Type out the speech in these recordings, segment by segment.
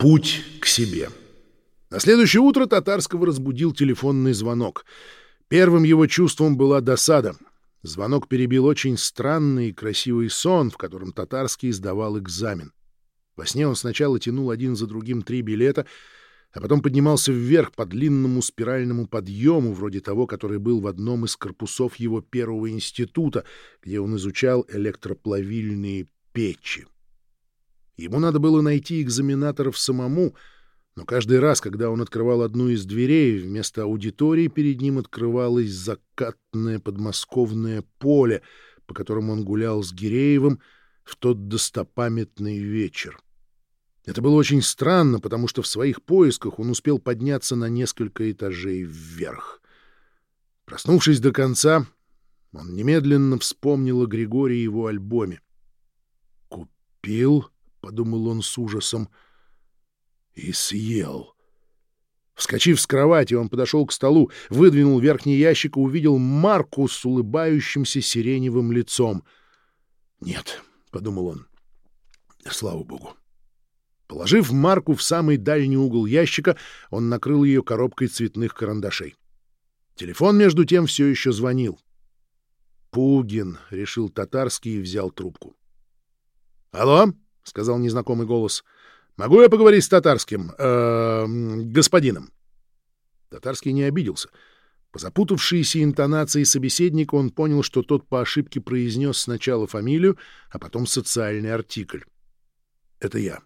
Путь к себе. На следующее утро Татарского разбудил телефонный звонок. Первым его чувством была досада. Звонок перебил очень странный и красивый сон, в котором Татарский сдавал экзамен. Во сне он сначала тянул один за другим три билета, а потом поднимался вверх по длинному спиральному подъему, вроде того, который был в одном из корпусов его первого института, где он изучал электроплавильные печи. Ему надо было найти экзаменаторов самому, но каждый раз, когда он открывал одну из дверей, вместо аудитории перед ним открывалось закатное подмосковное поле, по которому он гулял с Гиреевым в тот достопамятный вечер. Это было очень странно, потому что в своих поисках он успел подняться на несколько этажей вверх. Проснувшись до конца, он немедленно вспомнил о Григории и его альбоме. «Купил?» — подумал он с ужасом. И съел. Вскочив с кровати, он подошел к столу, выдвинул верхний ящик и увидел Марку с улыбающимся сиреневым лицом. «Нет», — подумал он, — «слава богу». Положив Марку в самый дальний угол ящика, он накрыл ее коробкой цветных карандашей. Телефон, между тем, все еще звонил. «Пугин», — решил татарский и взял трубку. «Алло?» — сказал незнакомый голос. «Могу я поговорить с татарским, э, господином?» Татарский не обиделся. По запутавшейся интонации собеседника он понял, что тот по ошибке произнес сначала фамилию, а потом социальный артикль. «Это я».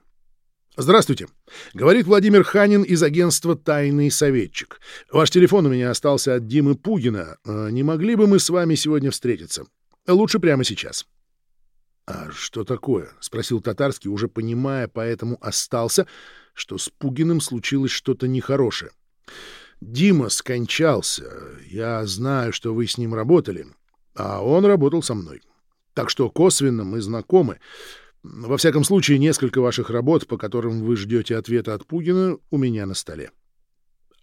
«Здравствуйте. Говорит Владимир Ханин из агентства «Тайный советчик». Ваш телефон у меня остался от Димы Пугина. Э, не могли бы мы с вами сегодня встретиться? Лучше прямо сейчас». «А что такое?» — спросил Татарский, уже понимая, поэтому остался, что с Пугиным случилось что-то нехорошее. «Дима скончался. Я знаю, что вы с ним работали, а он работал со мной. Так что косвенно мы знакомы. Во всяком случае, несколько ваших работ, по которым вы ждете ответа от Пугина, у меня на столе».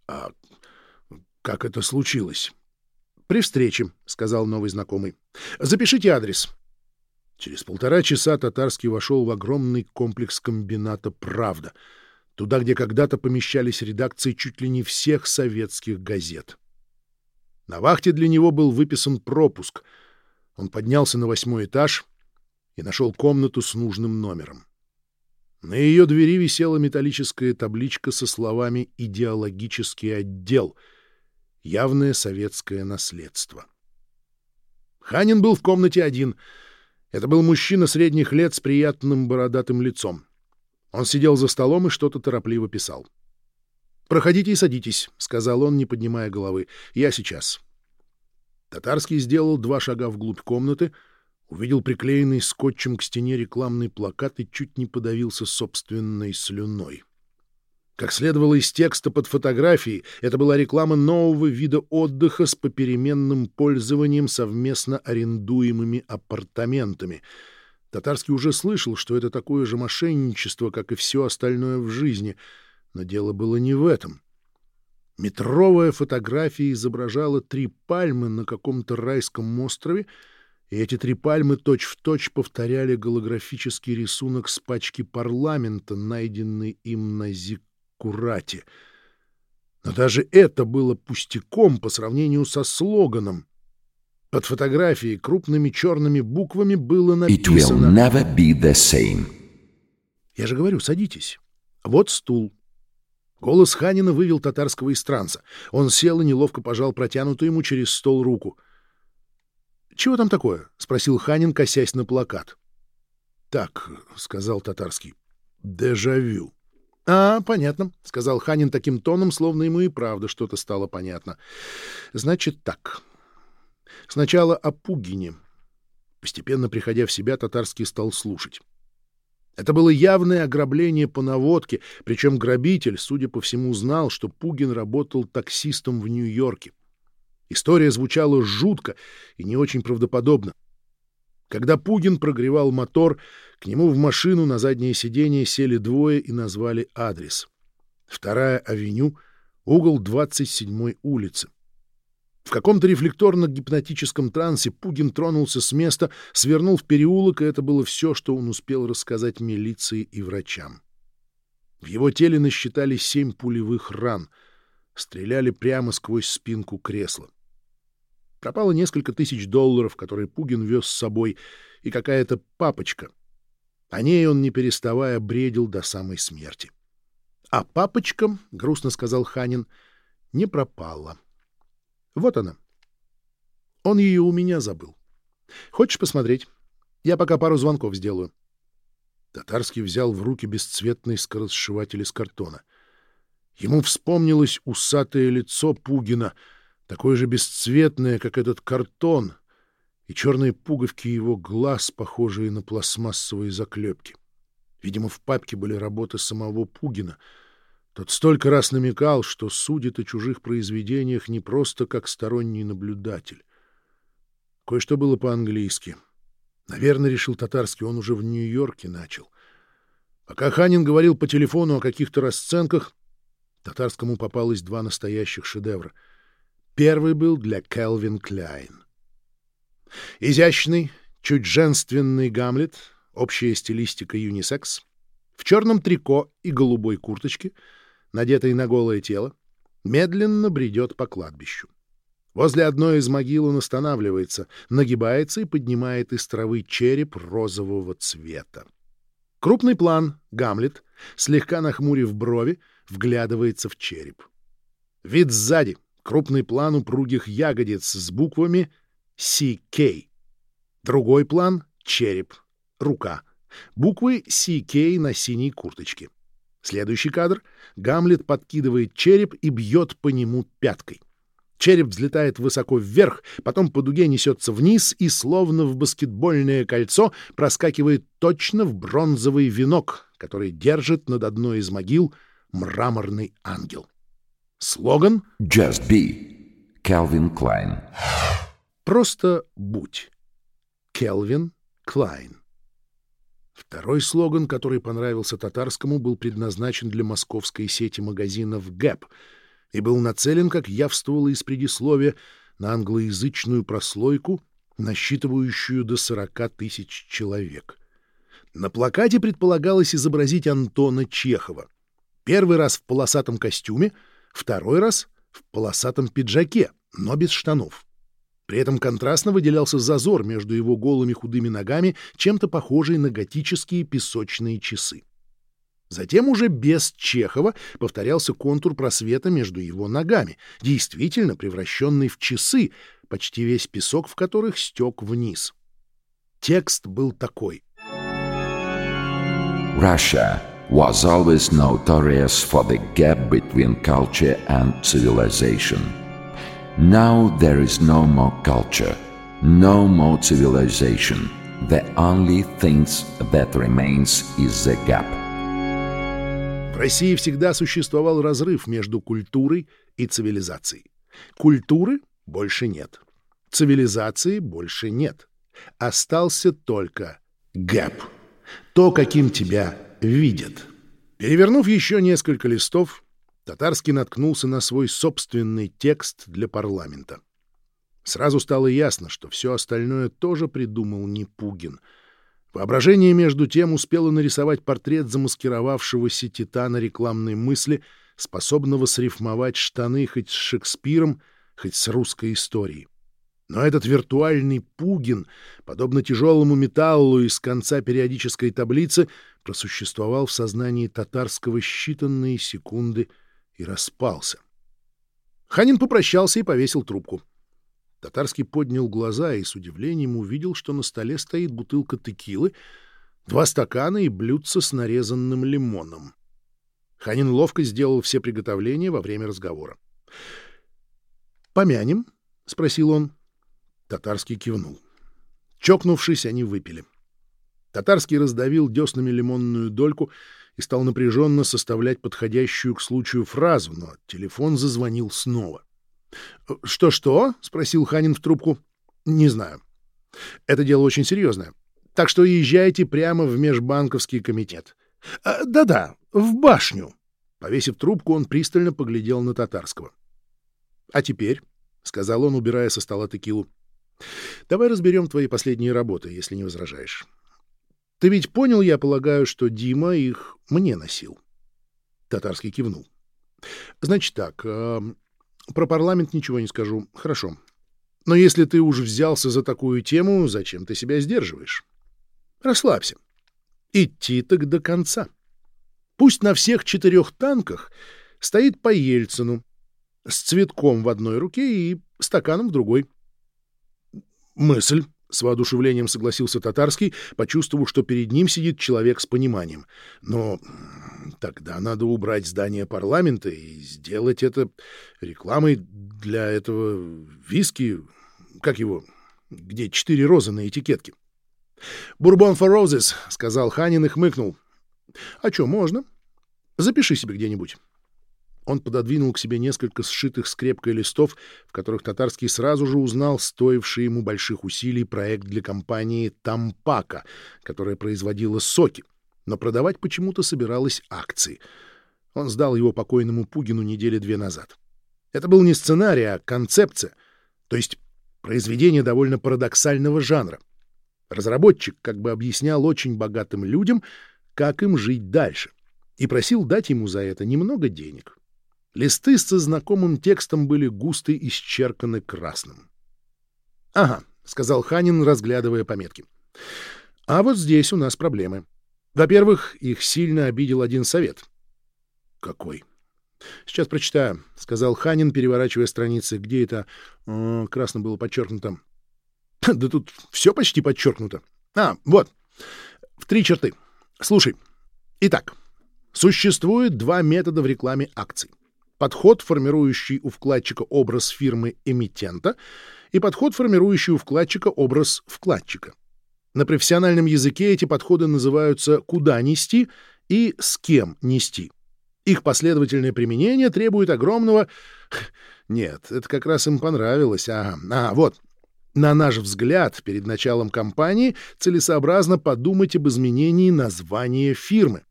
«А как это случилось?» «При встрече», — сказал новый знакомый. «Запишите адрес». Через полтора часа Татарский вошел в огромный комплекс комбината «Правда», туда, где когда-то помещались редакции чуть ли не всех советских газет. На вахте для него был выписан пропуск. Он поднялся на восьмой этаж и нашел комнату с нужным номером. На ее двери висела металлическая табличка со словами «Идеологический отдел», явное советское наследство. Ханин был в комнате один — это был мужчина средних лет с приятным бородатым лицом. Он сидел за столом и что-то торопливо писал. «Проходите и садитесь», — сказал он, не поднимая головы. «Я сейчас». Татарский сделал два шага вглубь комнаты, увидел приклеенный скотчем к стене рекламный плакат и чуть не подавился собственной слюной. Как следовало из текста под фотографией, это была реклама нового вида отдыха с попеременным пользованием совместно арендуемыми апартаментами. Татарский уже слышал, что это такое же мошенничество, как и все остальное в жизни, но дело было не в этом. Метровая фотография изображала три пальмы на каком-то райском острове, и эти три пальмы точь-в-точь точь повторяли голографический рисунок с пачки парламента, найденный им на Зик Курати. Но даже это было пустяком по сравнению со слоганом. Под фотографией крупными черными буквами было написано... It will never be the same. Я же говорю, садитесь. Вот стул. Голос Ханина вывел татарского из транса. Он сел и неловко пожал протянутую ему через стол руку. «Чего там такое?» — спросил Ханин, косясь на плакат. «Так», — сказал татарский, — «дежавю». — А, понятно, — сказал Ханин таким тоном, словно ему и правда что-то стало понятно. — Значит так. Сначала о Пугине. Постепенно приходя в себя, татарский стал слушать. Это было явное ограбление по наводке, причем грабитель, судя по всему, знал, что Пугин работал таксистом в Нью-Йорке. История звучала жутко и не очень правдоподобно. Когда Пугин прогревал мотор, к нему в машину на заднее сиденье сели двое и назвали адрес. Вторая авеню, угол 27-й улицы. В каком-то рефлекторно-гипнотическом трансе Пугин тронулся с места, свернул в переулок, и это было все, что он успел рассказать милиции и врачам. В его теле насчитали семь пулевых ран. Стреляли прямо сквозь спинку кресла. Пропало несколько тысяч долларов, которые Пугин вез с собой, и какая-то папочка. О ней он, не переставая, бредил до самой смерти. А папочка, — грустно сказал Ханин, — не пропала. Вот она. Он ее у меня забыл. Хочешь посмотреть? Я пока пару звонков сделаю. Татарский взял в руки бесцветный скоросшиватель из картона. Ему вспомнилось усатое лицо Пугина, такое же бесцветное, как этот картон, и черные пуговки его глаз, похожие на пластмассовые заклепки. Видимо, в папке были работы самого Пугина. Тот столько раз намекал, что судит о чужих произведениях не просто как сторонний наблюдатель. Кое-что было по-английски — Наверное, решил татарский, он уже в Нью-Йорке начал. Пока Ханин говорил по телефону о каких-то расценках, татарскому попалось два настоящих шедевра. Первый был для Келвин Кляйн. Изящный, чуть женственный Гамлет, общая стилистика юнисекс, в черном трико и голубой курточке, надетой на голое тело, медленно бредет по кладбищу. Возле одной из могил он останавливается, нагибается и поднимает из травы череп розового цвета. Крупный план, Гамлет, слегка нахмурив брови, вглядывается в череп. Вид сзади, крупный план упругих ягодиц с буквами CK. Другой план — череп, рука. Буквы CK на синей курточке. Следующий кадр — Гамлет подкидывает череп и бьет по нему пяткой. Череп взлетает высоко вверх, потом по дуге несется вниз и, словно в баскетбольное кольцо, проскакивает точно в бронзовый венок, который держит над одной из могил мраморный ангел. Слоган «Just be» Calvin Klein. «Просто будь» Келвин Клайн. Второй слоган, который понравился татарскому, был предназначен для московской сети магазинов «Гэп», и был нацелен, как явствовало из предисловия, на англоязычную прослойку, насчитывающую до 40 тысяч человек. На плакате предполагалось изобразить Антона Чехова. Первый раз в полосатом костюме, второй раз в полосатом пиджаке, но без штанов. При этом контрастно выделялся зазор между его голыми худыми ногами, чем-то похожий на готические песочные часы. Затем уже без Чехова повторялся контур просвета между его ногами, действительно превращенный в часы, почти весь песок в которых стек вниз. Текст был такой. Russia was always notorious for the gap between culture and civilization. Now there is no more culture, no more civilization. The only things that remains is the gap. России всегда существовал разрыв между культурой и цивилизацией. Культуры больше нет. Цивилизации больше нет. Остался только гэп. То, каким тебя видят. Перевернув еще несколько листов, Татарский наткнулся на свой собственный текст для парламента. Сразу стало ясно, что все остальное тоже придумал не Пугин — Воображение, между тем, успело нарисовать портрет замаскировавшегося титана рекламной мысли, способного срифмовать штаны хоть с Шекспиром, хоть с русской историей. Но этот виртуальный Пугин, подобно тяжелому металлу из конца периодической таблицы, просуществовал в сознании татарского считанные секунды и распался. Ханин попрощался и повесил трубку. Татарский поднял глаза и с удивлением увидел, что на столе стоит бутылка текилы, два стакана и блюдце с нарезанным лимоном. Ханин ловко сделал все приготовления во время разговора. «Помянем?» — спросил он. Татарский кивнул. Чокнувшись, они выпили. Татарский раздавил деснами лимонную дольку и стал напряженно составлять подходящую к случаю фразу, но телефон зазвонил снова. «Что-что?» — спросил Ханин в трубку. «Не знаю. Это дело очень серьезное. Так что езжайте прямо в межбанковский комитет». «А, «Да-да, в башню». Повесив трубку, он пристально поглядел на Татарского. «А теперь», — сказал он, убирая со стола текилу, — «давай разберем твои последние работы, если не возражаешь. Ты ведь понял, я полагаю, что Дима их мне носил?» Татарский кивнул. Значит так, э, про парламент ничего не скажу. Хорошо. Но если ты уж взялся за такую тему, зачем ты себя сдерживаешь? Расслабься. Идти так до конца. Пусть на всех четырех танках стоит по Ельцину с цветком в одной руке и стаканом в другой. Мысль, с воодушевлением согласился Татарский, почувствовав, что перед ним сидит человек с пониманием. Но тогда надо убрать здание парламента и сделать это рекламой для этого виски, как его, где четыре розы на этикетке. «Бурбон for roses», — сказал Ханин и хмыкнул. «А что, можно? Запиши себе где-нибудь». Он пододвинул к себе несколько сшитых скрепкой листов, в которых Татарский сразу же узнал стоивший ему больших усилий проект для компании «Тампака», которая производила соки, но продавать почему-то собиралась акции. Он сдал его покойному Пугину недели две назад. Это был не сценарий, а концепция, то есть произведение довольно парадоксального жанра. Разработчик как бы объяснял очень богатым людям, как им жить дальше, и просил дать ему за это немного денег. Листы со знакомым текстом были густо исчерканы красным. — Ага, — сказал Ханин, разглядывая пометки. — А вот здесь у нас проблемы. Во-первых, их сильно обидел один совет. — Какой? — Сейчас прочитаю, — сказал Ханин, переворачивая страницы. Где это О, красно было подчеркнуто? — Да тут все почти подчеркнуто. А, вот, в три черты. Слушай. Итак, существует два метода в рекламе акций подход, формирующий у вкладчика образ фирмы-эмитента, и подход, формирующий у вкладчика образ вкладчика. На профессиональном языке эти подходы называются «куда нести» и «с кем нести». Их последовательное применение требует огромного... Нет, это как раз им понравилось. Ага, а, вот. На наш взгляд, перед началом кампании целесообразно подумать об изменении названия фирмы.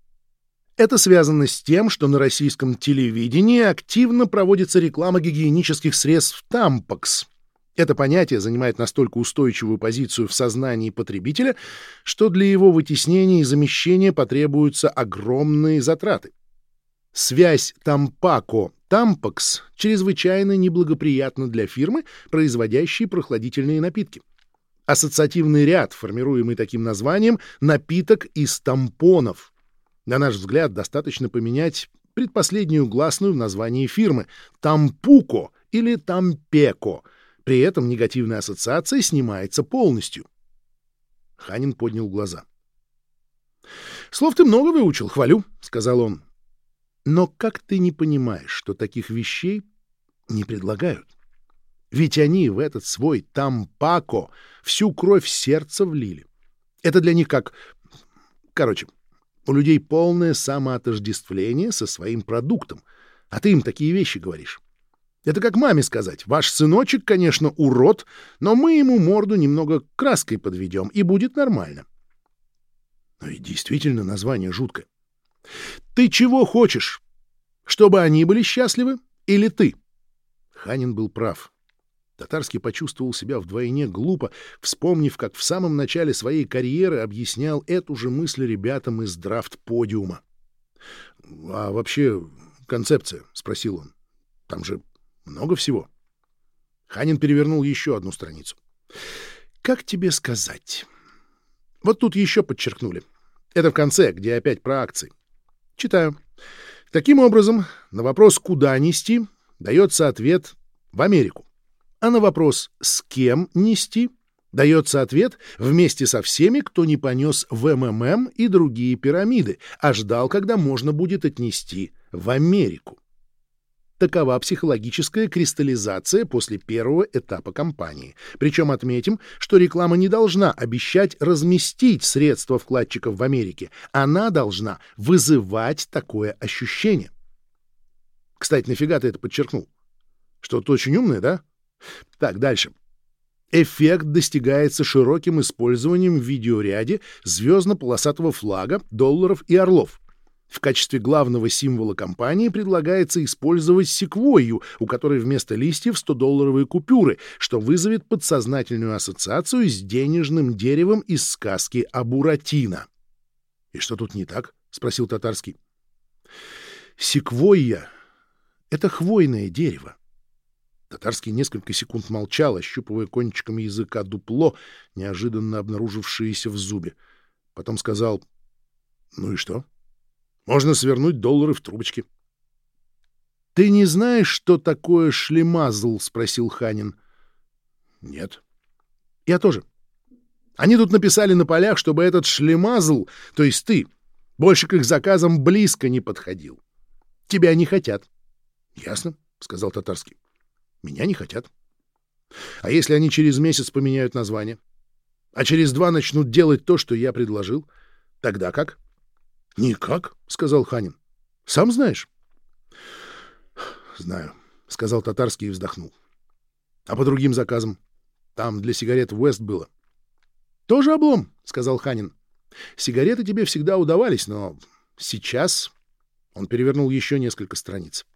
Это связано с тем, что на российском телевидении активно проводится реклама гигиенических средств «Тампакс». Это понятие занимает настолько устойчивую позицию в сознании потребителя, что для его вытеснения и замещения потребуются огромные затраты. Связь «Тампако» «Тампакс» чрезвычайно неблагоприятна для фирмы, производящей прохладительные напитки. Ассоциативный ряд, формируемый таким названием, напиток из тампонов — на наш взгляд, достаточно поменять предпоследнюю гласную в названии фирмы — «Тампуко» или «Тампеко». При этом негативная ассоциация снимается полностью. Ханин поднял глаза. «Слов ты много выучил, хвалю», — сказал он. «Но как ты не понимаешь, что таких вещей не предлагают? Ведь они в этот свой тампако всю кровь сердца влили. Это для них как... Короче, у людей полное самоотождествление со своим продуктом. А ты им такие вещи говоришь. Это как маме сказать. Ваш сыночек, конечно, урод, но мы ему морду немного краской подведем, и будет нормально. Ну и действительно название жуткое. Ты чего хочешь? Чтобы они были счастливы или ты? Ханин был прав. Татарский почувствовал себя вдвойне глупо, вспомнив, как в самом начале своей карьеры объяснял эту же мысль ребятам из драфт-подиума. — А вообще концепция? — спросил он. — Там же много всего. Ханин перевернул еще одну страницу. — Как тебе сказать? Вот тут еще подчеркнули. Это в конце, где опять про акции. Читаю. Таким образом, на вопрос «куда нести» дается ответ «в Америку» а на вопрос «с кем нести?» дается ответ вместе со всеми, кто не понес в МММ и другие пирамиды, а ждал, когда можно будет отнести в Америку. Такова психологическая кристаллизация после первого этапа кампании. Причем отметим, что реклама не должна обещать разместить средства вкладчиков в Америке. Она должна вызывать такое ощущение. Кстати, нафига ты это подчеркнул? Что-то очень умное, да? Так, дальше. Эффект достигается широким использованием в видеоряде звездно-полосатого флага, долларов и орлов. В качестве главного символа компании предлагается использовать секвойю, у которой вместо листьев 100-долларовые купюры, что вызовет подсознательную ассоциацию с денежным деревом из сказки о Буратино. — И что тут не так? — спросил Татарский. — Секвойя — это хвойное дерево. Татарский несколько секунд молчал, ощупывая кончиком языка дупло, неожиданно обнаружившееся в зубе. Потом сказал, «Ну и что? Можно свернуть доллары в трубочки». «Ты не знаешь, что такое шлемазл?» — спросил Ханин. «Нет». «Я тоже. Они тут написали на полях, чтобы этот шлемазл, то есть ты, больше к их заказам близко не подходил. Тебя не хотят». «Ясно», — сказал Татарский. Меня не хотят. А если они через месяц поменяют название? А через два начнут делать то, что я предложил? Тогда как? — Никак, — сказал Ханин. — Сам знаешь? — Знаю, — сказал Татарский и вздохнул. — А по другим заказам? Там для сигарет Вест было. — Тоже облом, — сказал Ханин. — Сигареты тебе всегда удавались, но сейчас... Он перевернул еще несколько страниц.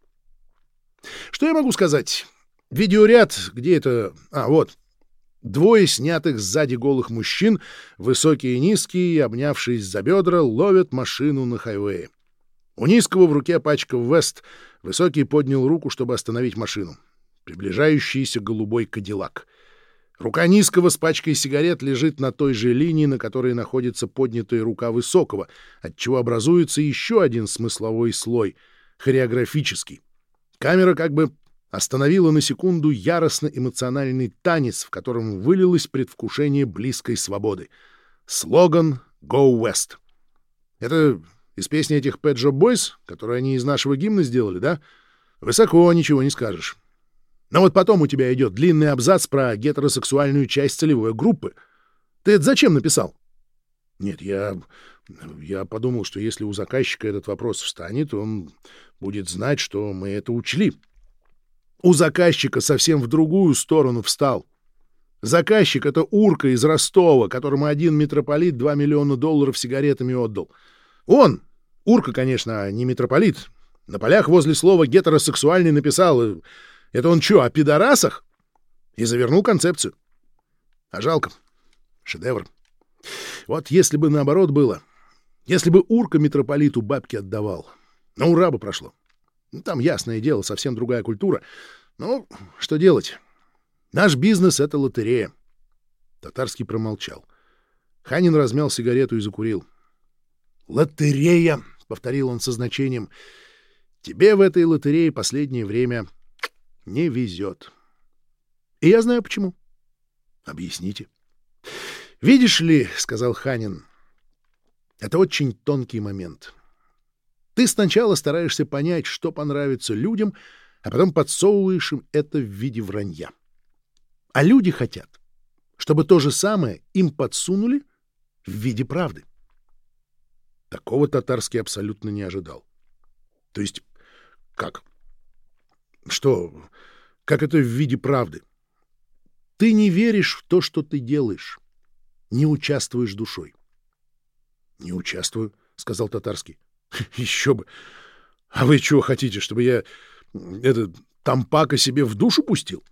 — Что я могу сказать? Видеоряд, где это... А, вот. Двое снятых сзади голых мужчин, высокие и низкие, обнявшись за бедра, ловят машину на хайвее. У низкого в руке пачка Вест, высокий поднял руку, чтобы остановить машину. Приближающийся голубой кадиллак. Рука низкого с пачкой сигарет лежит на той же линии, на которой находится поднятая рука высокого, отчего образуется еще один смысловой слой — хореографический. Камера как бы остановила на секунду яростно-эмоциональный танец, в котором вылилось предвкушение близкой свободы. Слоган «Go West». Это из песни этих Pet Shop Boys, которые они из нашего гимна сделали, да? Высоко ничего не скажешь. Но вот потом у тебя идет длинный абзац про гетеросексуальную часть целевой группы. Ты это зачем написал? Нет, я... Я подумал, что если у заказчика этот вопрос встанет, он будет знать, что мы это учли у заказчика совсем в другую сторону встал. Заказчик — это урка из Ростова, которому один митрополит 2 миллиона долларов сигаретами отдал. Он, урка, конечно, а не митрополит, на полях возле слова «гетеросексуальный» написал э, «Это он что, о пидорасах?» и завернул концепцию. А жалко. Шедевр. Вот если бы наоборот было, если бы урка митрополиту бабки отдавал, на ура бы прошло. Ну, там, ясное дело, совсем другая культура. Ну, что делать? Наш бизнес — это лотерея. Татарский промолчал. Ханин размял сигарету и закурил. «Лотерея!» — повторил он со значением. «Тебе в этой лотерее последнее время не везет. И я знаю почему. Объясните». «Видишь ли, — сказал Ханин, — это очень тонкий момент. Ты сначала стараешься понять, что понравится людям, а потом подсовываешь им это в виде вранья. А люди хотят, чтобы то же самое им подсунули в виде правды. Такого татарский абсолютно не ожидал. То есть, как? Что? Как это в виде правды? Ты не веришь в то, что ты делаешь. Не участвуешь душой. — Не участвую, — сказал татарский. Еще бы. А вы чего хотите, чтобы я этот тампака себе в душу пустил?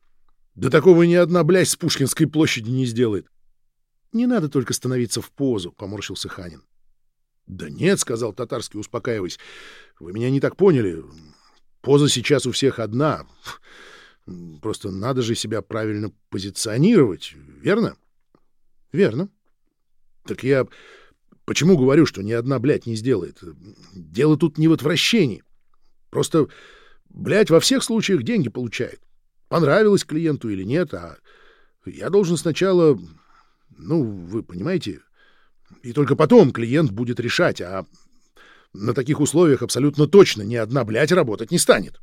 Да такого ни одна блядь с Пушкинской площади не сделает. Не надо только становиться в позу, — поморщился Ханин. Да нет, — сказал татарский, успокаиваясь. Вы меня не так поняли. Поза сейчас у всех одна. Просто надо же себя правильно позиционировать, верно? Верно. Так я Почему говорю, что ни одна блядь не сделает? Дело тут не в отвращении. Просто, блядь, во всех случаях деньги получает. Понравилось клиенту или нет, а я должен сначала... Ну, вы понимаете? И только потом клиент будет решать, а на таких условиях абсолютно точно ни одна блядь работать не станет.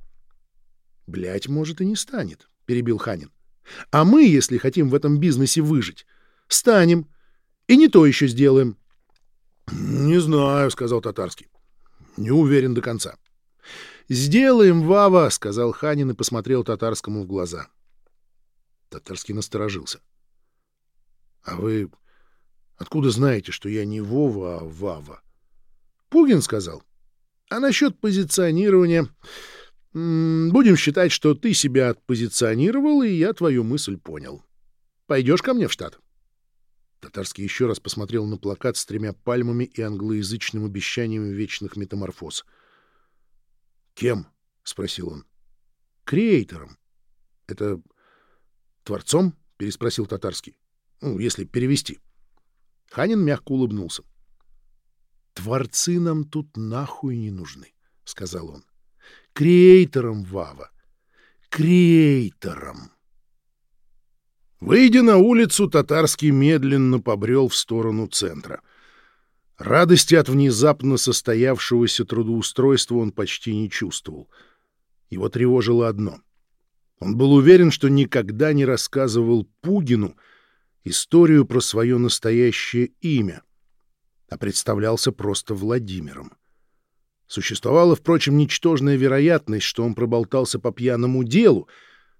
Блядь, может, и не станет, — перебил Ханин. А мы, если хотим в этом бизнесе выжить, станем. И не то еще сделаем. «Не знаю», — сказал Татарский. «Не уверен до конца». «Сделаем, Вава», — сказал Ханин и посмотрел Татарскому в глаза. Татарский насторожился. «А вы откуда знаете, что я не Вова, а Вава?» «Пугин сказал. А насчет позиционирования...» «Будем считать, что ты себя отпозиционировал, и я твою мысль понял. Пойдешь ко мне в штат?» Татарский еще раз посмотрел на плакат с тремя пальмами и англоязычным обещанием вечных метаморфоз. Кем? — спросил он. — Креатором. — Это творцом? — переспросил Татарский. — Ну, если перевести. Ханин мягко улыбнулся. — Творцы нам тут нахуй не нужны, — сказал он. — Креатором, Вава. Креатором. Выйдя на улицу, Татарский медленно побрел в сторону центра. Радости от внезапно состоявшегося трудоустройства он почти не чувствовал. Его тревожило одно. Он был уверен, что никогда не рассказывал Пугину историю про свое настоящее имя, а представлялся просто Владимиром. Существовала, впрочем, ничтожная вероятность, что он проболтался по пьяному делу,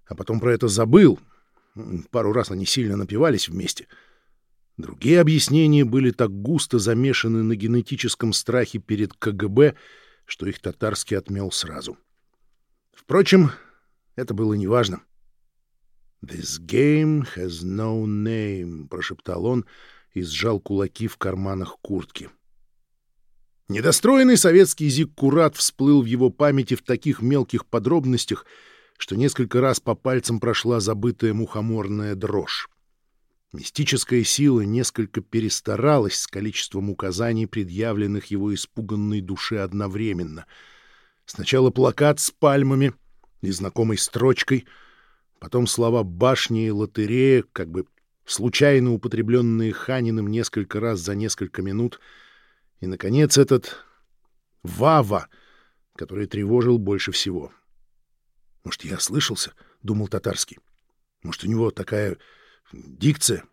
а потом про это забыл — Пару раз они сильно напивались вместе. Другие объяснения были так густо замешаны на генетическом страхе перед КГБ, что их татарский отмел сразу. Впрочем, это было неважно. «This game has no name», — прошептал он и сжал кулаки в карманах куртки. Недостроенный советский зиккурат всплыл в его памяти в таких мелких подробностях — что несколько раз по пальцам прошла забытая мухоморная дрожь. Мистическая сила несколько перестаралась с количеством указаний, предъявленных его испуганной душе одновременно. Сначала плакат с пальмами и знакомой строчкой, потом слова «башни» и «лотерея», как бы случайно употребленные Ханиным несколько раз за несколько минут, и, наконец, этот «Вава», который тревожил больше всего — может, я ослышался? — думал Татарский. Может, у него такая дикция?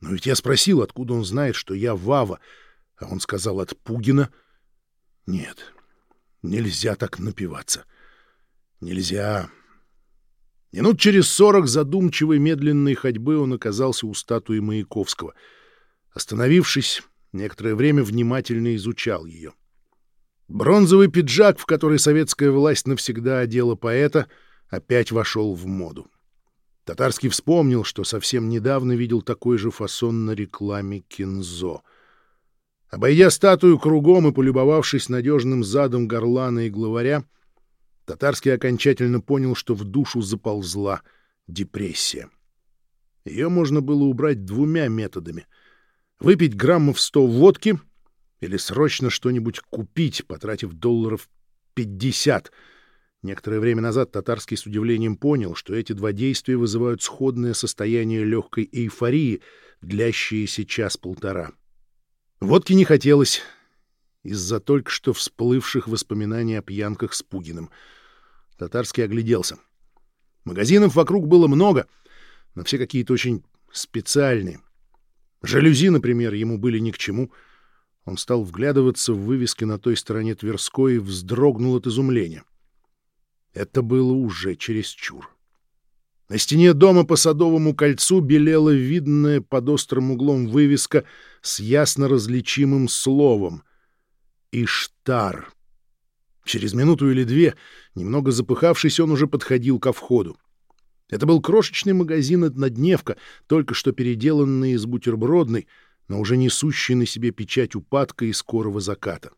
Но ведь я спросил, откуда он знает, что я Вава, а он сказал от Пугина. Нет, нельзя так напиваться. Нельзя. Минут через сорок задумчивой медленной ходьбы он оказался у статуи Маяковского. Остановившись, некоторое время внимательно изучал ее. Бронзовый пиджак, в который советская власть навсегда одела поэта, опять вошел в моду. Татарский вспомнил, что совсем недавно видел такой же фасон на рекламе Кинзо. Обойдя статую кругом и полюбовавшись надежным задом горлана и главаря, Татарский окончательно понял, что в душу заползла депрессия. Ее можно было убрать двумя методами. Выпить граммов сто водки — или срочно что-нибудь купить, потратив долларов 50. Некоторое время назад Татарский с удивлением понял, что эти два действия вызывают сходное состояние легкой эйфории, длящееся час-полтора. Водки не хотелось из-за только что всплывших воспоминаний о пьянках с Пугиным. Татарский огляделся. Магазинов вокруг было много, но все какие-то очень специальные. Жалюзи, например, ему были ни к чему — он стал вглядываться в вывески на той стороне Тверской и вздрогнул от изумления. Это было уже чересчур. На стене дома по Садовому кольцу белела видная под острым углом вывеска с ясно различимым словом «Иштар». Через минуту или две, немного запыхавшись, он уже подходил ко входу. Это был крошечный магазин-однодневка, только что переделанный из бутербродной, но уже несущий на себе печать упадка и скорого заката.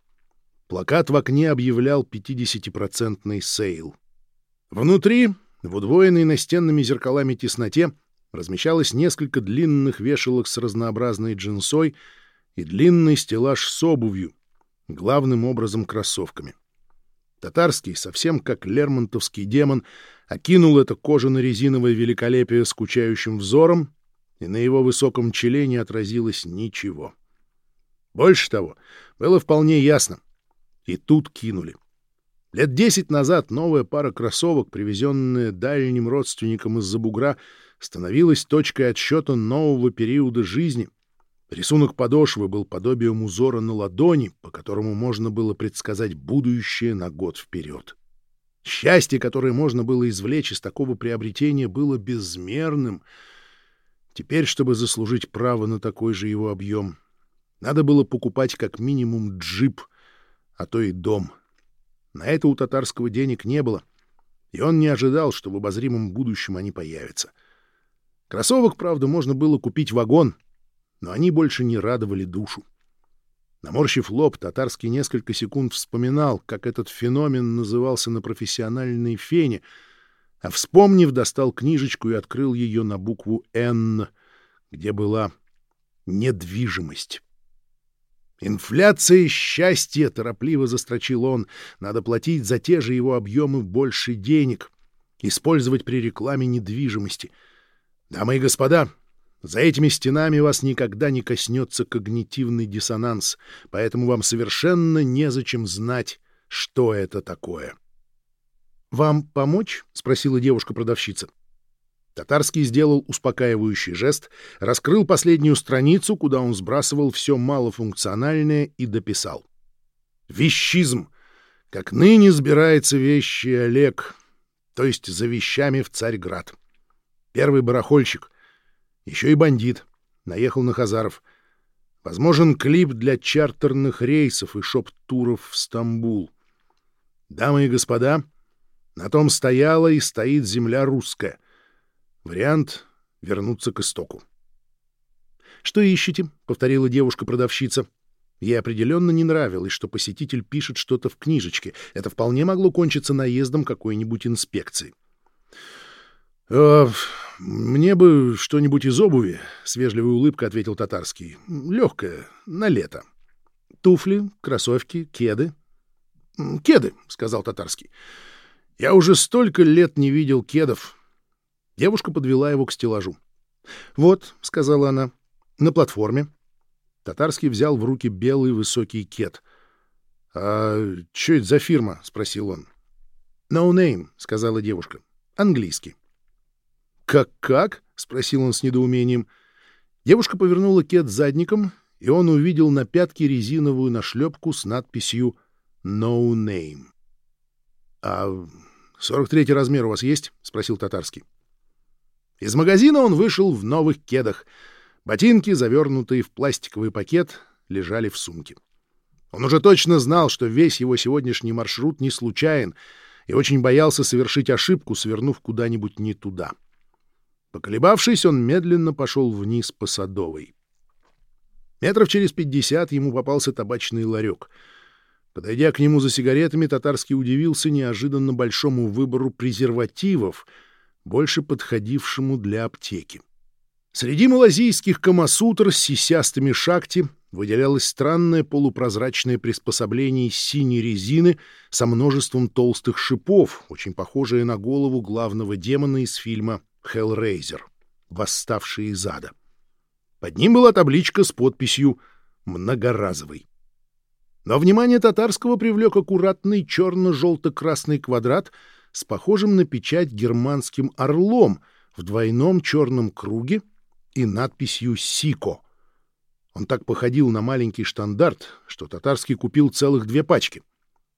Плакат в окне объявлял 50-процентный sale. Внутри, в удвоенной настенными зеркалами тесноте, размещалось несколько длинных вешалок с разнообразной джинсой и длинный стеллаж с обувью, главным образом кроссовками. Татарский, совсем как лермонтовский демон, окинул это кожано-резиновое великолепие скучающим взором и на его высоком челе не отразилось ничего. Больше того, было вполне ясно. И тут кинули. Лет десять назад новая пара кроссовок, привезенная дальним родственникам из-за бугра, становилась точкой отсчета нового периода жизни. Рисунок подошвы был подобием узора на ладони, по которому можно было предсказать будущее на год вперед. Счастье, которое можно было извлечь из такого приобретения, было безмерным — Теперь, чтобы заслужить право на такой же его объем, надо было покупать как минимум джип, а то и дом. На это у татарского денег не было, и он не ожидал, что в обозримом будущем они появятся. Кроссовок, правда, можно было купить вагон, но они больше не радовали душу. Наморщив лоб, Татарский несколько секунд вспоминал, как этот феномен назывался на профессиональной фене, а, вспомнив, достал книжечку и открыл ее на букву «Н», где была недвижимость. «Инфляция счастья!» — торопливо застрочил он. «Надо платить за те же его объемы больше денег, использовать при рекламе недвижимости. Дамы и господа, за этими стенами вас никогда не коснется когнитивный диссонанс, поэтому вам совершенно незачем знать, что это такое. «Вам помочь?» — спросила девушка-продавщица. Татарский сделал успокаивающий жест, раскрыл последнюю страницу, куда он сбрасывал все малофункциональное и дописал. «Вещизм! Как ныне сбирается вещи Олег, то есть за вещами в Царьград. Первый барахольщик, еще и бандит. Наехал на Хазаров. Возможен клип для чартерных рейсов и шоп-туров в Стамбул. Дамы и господа, на том стояла и стоит земля русская. Вариант — вернуться к истоку. «Что ищете?» — повторила девушка-продавщица. Ей определенно не нравилось, что посетитель пишет что-то в книжечке. Это вполне могло кончиться наездом какой-нибудь инспекции. «Э, «Мне бы что-нибудь из обуви», — с вежливой улыбкой ответил татарский. «Легкое, на лето. Туфли, кроссовки, кеды». «Кеды», — сказал татарский. «Я уже столько лет не видел кедов». Девушка подвела его к стеллажу. «Вот», — сказала она, — «на платформе». Татарский взял в руки белый высокий кед. «А что это за фирма?» — спросил он. «No name», — сказала девушка. «Английский». «Как-как?» — спросил он с недоумением. Девушка повернула кет задником, и он увидел на пятке резиновую нашлепку с надписью «No name». «А 43-й размер у вас есть?» — спросил татарский. Из магазина он вышел в новых кедах. Ботинки, завернутые в пластиковый пакет, лежали в сумке. Он уже точно знал, что весь его сегодняшний маршрут не случайен, и очень боялся совершить ошибку, свернув куда-нибудь не туда. — Поколебавшись, он медленно пошел вниз по Садовой. Метров через пятьдесят ему попался табачный ларек. Подойдя к нему за сигаретами, Татарский удивился неожиданно большому выбору презервативов, больше подходившему для аптеки. Среди малазийских камасутр с сисястыми шакти выделялось странное полупрозрачное приспособление из синей резины со множеством толстых шипов, очень похожее на голову главного демона из фильма Хеллрейзер, восставший из ада. Под ним была табличка с подписью «Многоразовый». Но внимание татарского привлек аккуратный черно-желто-красный квадрат с похожим на печать германским орлом в двойном черном круге и надписью «Сико». Он так походил на маленький штандарт, что татарский купил целых две пачки.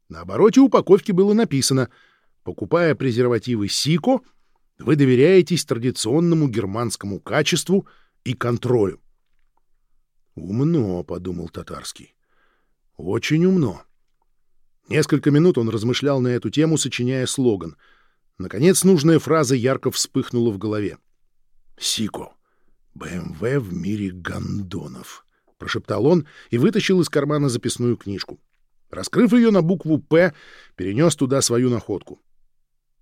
На обороте упаковки было написано «Покупая презервативы «Сико», вы доверяетесь традиционному германскому качеству и контролю. «Умно», — подумал Татарский. «Очень умно». Несколько минут он размышлял на эту тему, сочиняя слоган. Наконец нужная фраза ярко вспыхнула в голове. «Сико. БМВ в мире гондонов», — прошептал он и вытащил из кармана записную книжку. Раскрыв ее на букву «П», перенес туда свою находку.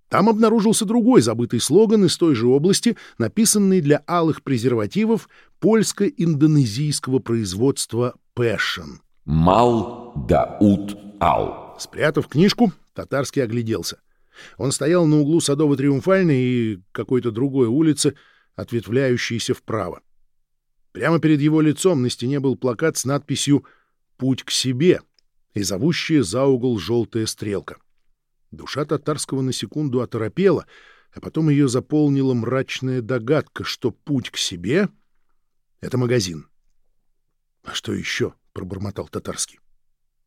Там обнаружился другой забытый слоган из той же области, написанный для алых презервативов польско-индонезийского производства «Passion». «Мал да уд ал». Спрятав книжку, Татарский огляделся. Он стоял на углу Садово-Триумфальной и какой-то другой улицы, ответвляющейся вправо. Прямо перед его лицом на стене был плакат с надписью «Путь к себе» и зовущая за угол желтая стрелка. Душа татарского на секунду оторопела, а потом ее заполнила мрачная догадка, что путь к себе — это магазин. — А что еще? — пробормотал татарский.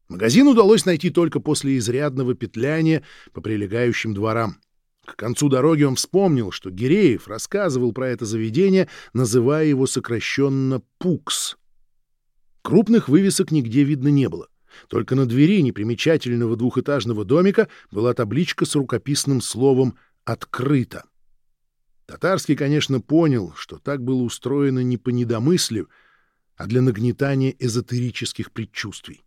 Магазин удалось найти только после изрядного петляния по прилегающим дворам. К концу дороги он вспомнил, что Гиреев рассказывал про это заведение, называя его сокращенно «Пукс». Крупных вывесок нигде видно не было. Только на двери непримечательного двухэтажного домика была табличка с рукописным словом «Открыто». Татарский, конечно, понял, что так было устроено не по недомыслию, а для нагнетания эзотерических предчувствий.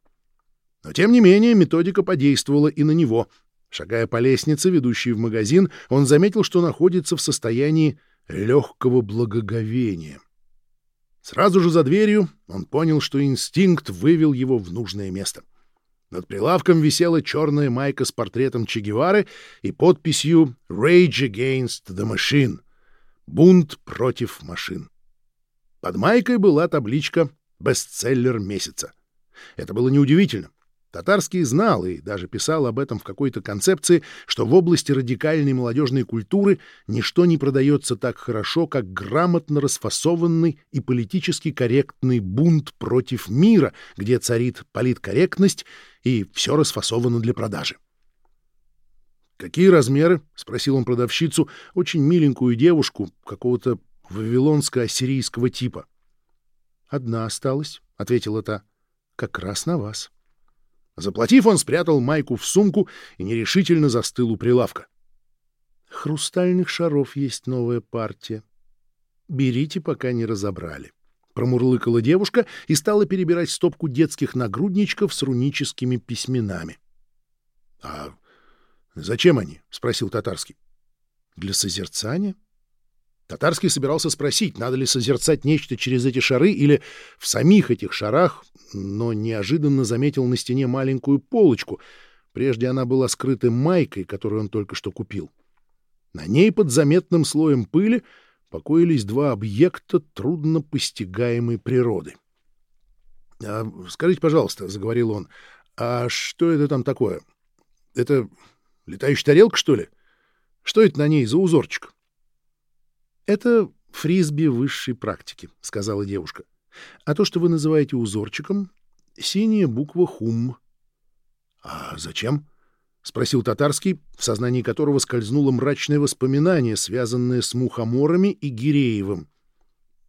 Но, тем не менее, методика подействовала и на него. Шагая по лестнице, ведущей в магазин, он заметил, что находится в состоянии легкого благоговения. Сразу же за дверью он понял, что инстинкт вывел его в нужное место. Над прилавком висела черная майка с портретом Че Гевары и подписью «Rage Against the Machine» — «Бунт против машин». Под майкой была табличка «Бестселлер месяца». Это было неудивительно. Татарский знал и даже писал об этом в какой-то концепции, что в области радикальной молодежной культуры ничто не продается так хорошо, как грамотно расфасованный и политически корректный бунт против мира, где царит политкорректность и все расфасовано для продажи. «Какие размеры?» — спросил он продавщицу, очень миленькую девушку какого-то вавилонско-ассирийского типа. «Одна осталась», — ответила та, — «как раз на вас». Заплатив, он спрятал майку в сумку и нерешительно застыл у прилавка. «Хрустальных шаров есть новая партия. Берите, пока не разобрали». Промурлыкала девушка и стала перебирать стопку детских нагрудничков с руническими письменами. — А зачем они? — спросил Татарский. — Для созерцания. Татарский собирался спросить, надо ли созерцать нечто через эти шары или в самих этих шарах, но неожиданно заметил на стене маленькую полочку. Прежде она была скрыта майкой, которую он только что купил. На ней под заметным слоем пыли покоились два объекта трудно постигаемой природы. — а, Скажите, пожалуйста, — заговорил он, — а что это там такое? Это летающая тарелка, что ли? Что это на ней за узорчик? — «Это фрисби высшей практики», — сказала девушка. «А то, что вы называете узорчиком, — синяя буква «хум». «А зачем?» — спросил татарский, в сознании которого скользнуло мрачное воспоминание, связанное с мухоморами и Гиреевым.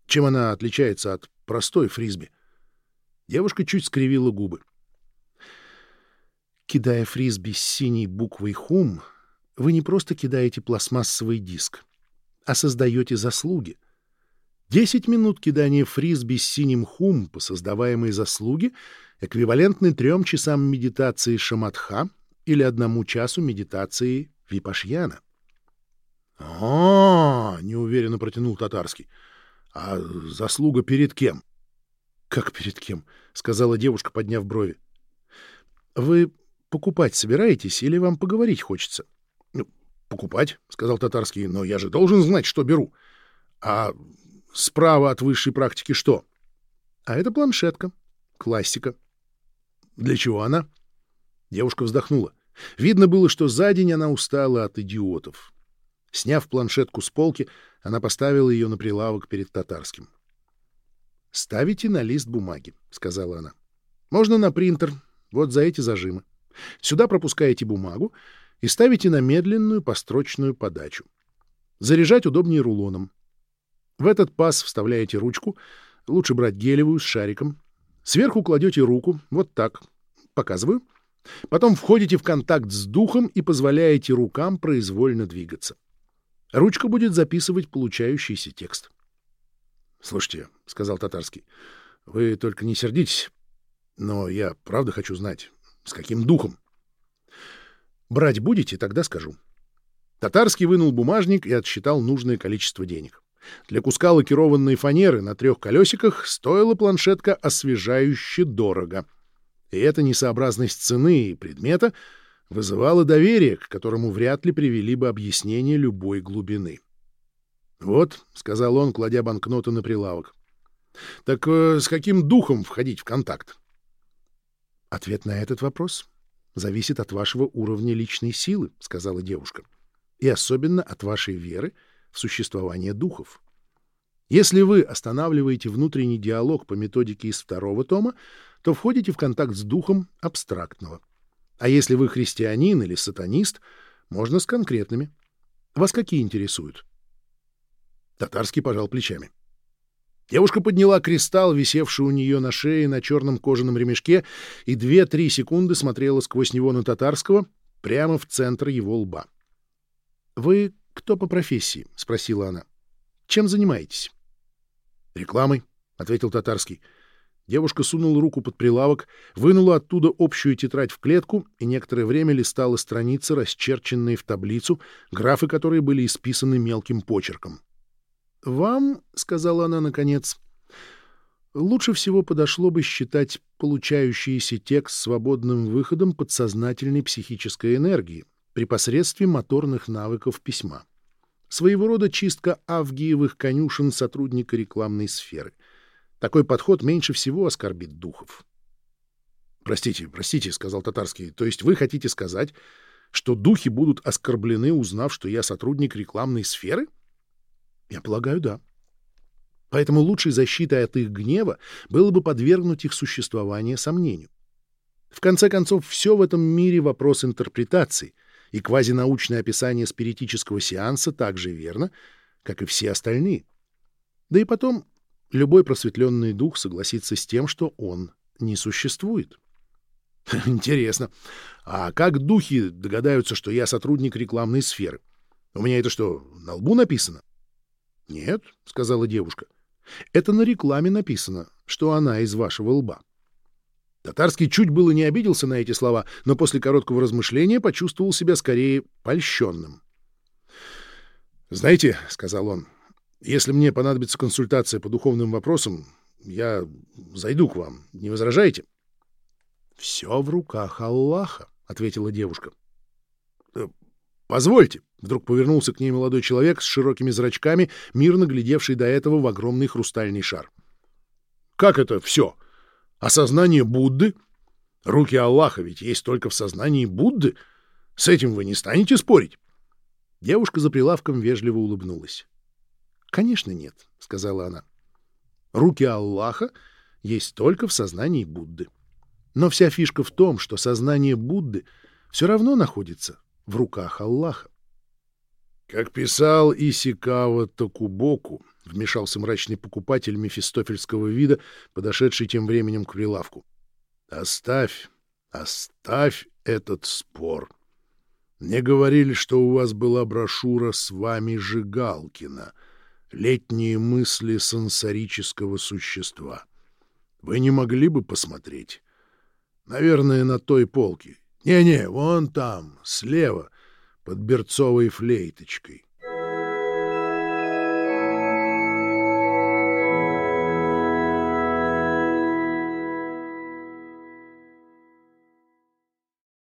Чем она отличается от простой фрисби? Девушка чуть скривила губы. Кидая фрисби с синей буквой «хум», вы не просто кидаете пластмассовый диск а создаете заслуги. Десять минут кидания фрисби с синим хум по создаваемой заслуге эквивалентны трем часам медитации шаматха или одному часу медитации випашьяна. А, неуверенно протянул татарский. А заслуга перед кем? Как перед кем? сказала девушка, подняв брови. Вы покупать собираетесь или вам поговорить хочется? Покупать, — сказал татарский, — но я же должен знать, что беру. А справа от высшей практики что? А это планшетка. Классика. Для чего она? Девушка вздохнула. Видно было, что за день она устала от идиотов. Сняв планшетку с полки, она поставила ее на прилавок перед татарским. «Ставите на лист бумаги», — сказала она. «Можно на принтер, вот за эти зажимы. Сюда пропускаете бумагу, и ставите на медленную построчную подачу. Заряжать удобнее рулоном. В этот паз вставляете ручку, лучше брать гелевую с шариком. Сверху кладете руку, вот так. Показываю. Потом входите в контакт с духом и позволяете рукам произвольно двигаться. Ручка будет записывать получающийся текст. — Слушайте, — сказал татарский, — вы только не сердитесь, но я правда хочу знать, с каким духом. Брать будете, тогда скажу. Татарский вынул бумажник и отсчитал нужное количество денег. Для куска лакированной фанеры на трех колесиках стоила планшетка освежающе дорого. И эта несообразность цены и предмета вызывала доверие, к которому вряд ли привели бы объяснение любой глубины. «Вот», — сказал он, кладя банкноты на прилавок. «Так э, с каким духом входить в контакт?» Ответ на этот вопрос зависит от вашего уровня личной силы, — сказала девушка, — и особенно от вашей веры в существование духов. Если вы останавливаете внутренний диалог по методике из второго тома, то входите в контакт с духом абстрактного. А если вы христианин или сатанист, можно с конкретными. Вас какие интересуют? Татарский пожал плечами. — Девушка подняла кристалл, висевший у нее на шее на черном кожаном ремешке, и две-три секунды смотрела сквозь него на татарского, прямо в центр его лба. — Вы кто по профессии? — спросила она. — Чем занимаетесь? — Рекламой, — ответил татарский. Девушка сунула руку под прилавок, вынула оттуда общую тетрадь в клетку и некоторое время листала страницы, расчерченные в таблицу, графы которые были исписаны мелким почерком. «Вам, — сказала она наконец, — лучше всего подошло бы считать получающийся текст свободным выходом подсознательной психической энергии при посредстве моторных навыков письма. Своего рода чистка авгиевых конюшен сотрудника рекламной сферы — такой подход меньше всего оскорбит духов. «Простите, простите», — сказал татарский, — «то есть вы хотите сказать, что духи будут оскорблены, узнав, что я сотрудник рекламной сферы?» «Я полагаю, да». Поэтому лучшей защитой от их гнева было бы подвергнуть их существование сомнению. В конце концов, все в этом мире вопрос интерпретации, и квазинаучное описание спиритического сеанса так же верно, как и все остальные. Да и потом, любой просветленный дух согласится с тем, что он не существует. Интересно. А как духи догадаются, что я сотрудник рекламной сферы? У меня это что, на лбу написано? Нет, сказала девушка. Это на рекламе написано, что она из вашего лба. Татарский чуть было не обиделся на эти слова, но после короткого размышления почувствовал себя скорее польщенным. «Знаете, — сказал он, если мне понадобится консультация по духовным вопросам, я зайду к вам. Не возражаете? — Все в руках Аллаха, — ответила девушка. «Э, — Позвольте, — вдруг повернулся к ней молодой человек с широкими зрачками, мирно глядевший до этого в огромный хрустальный шар. — Как это все? Осознание Будды? Руки Аллаха ведь есть только в сознании Будды. С этим вы не станете спорить? Девушка за прилавком вежливо улыбнулась. «Конечно нет», — сказала она. «Руки Аллаха есть только в сознании Будды. Но вся фишка в том, что сознание Будды все равно находится в руках Аллаха. Как писал Исикава Токубоку, вмешался мрачный покупатель мефистофельского вида, подошедший тем временем к прилавку. Оставь, оставь этот спор. Мне говорили, что у вас была брошюра с вами Жигалкина — летние мысли сансорического существа. Вы не могли бы посмотреть? Наверное, на той полке. Не-не, вон там, слева, под берцовой флейточкой.